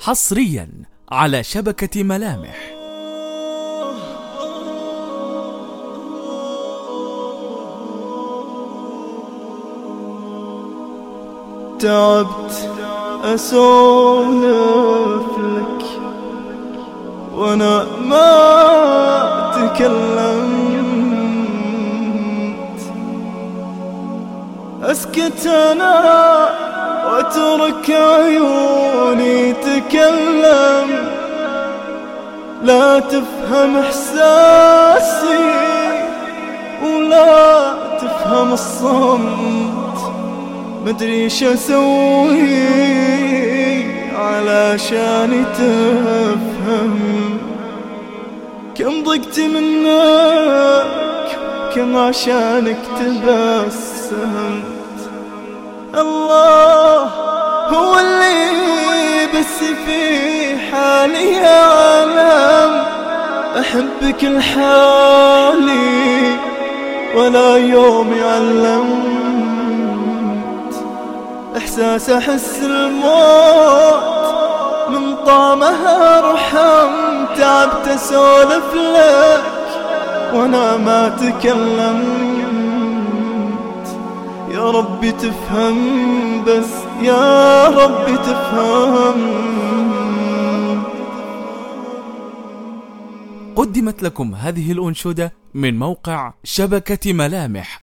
حصريا. على شبكة ملامح. تعبت أسولف لك وأنا ما تكلمت. أسكت أنا واترك عيوني تكلم. لا تفهم إحساسي ولا تفهم الصمت. مدري شو أسوي علشان تفهم. كم ضقت منك كم عشانك تبسمت. الله هو اللي بس في حالي يعلم أحبك لحالي ولا يوم يعلم إحساس أحس الموت من طعمها أرحم تعبت أسولف لك وأنا ما تكلمت. يا ربي تفهم بس يا ربي تفهم. قدمت لكم هذه الأنشودة من موقع شبكة ملامح.